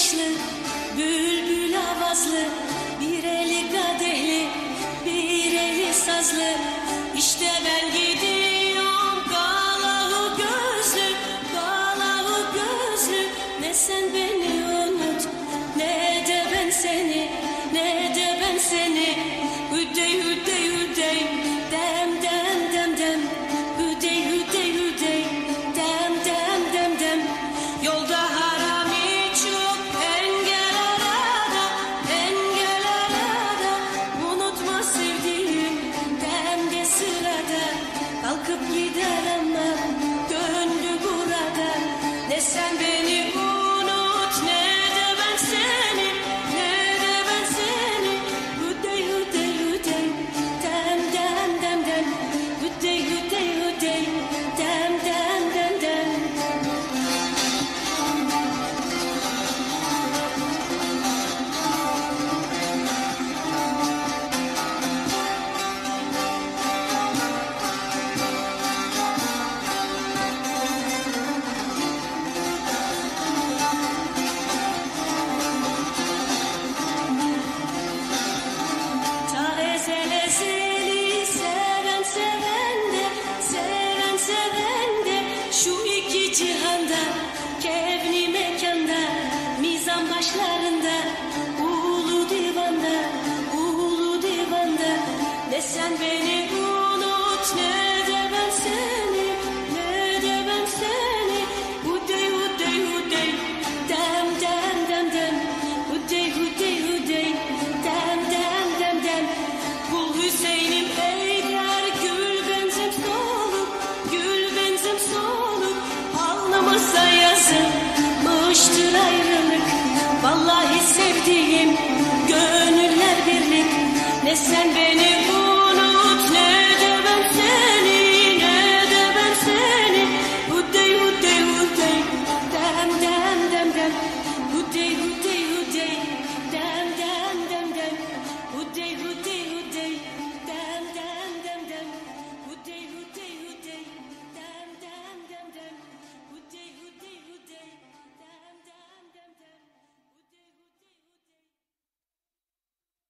yaşlı, bülbül avazlı, bir eli kadehli, bir eli sazlı. İşte ben geliyorum. Vallahi sevdiğim gönüller birlik. Ne sen beni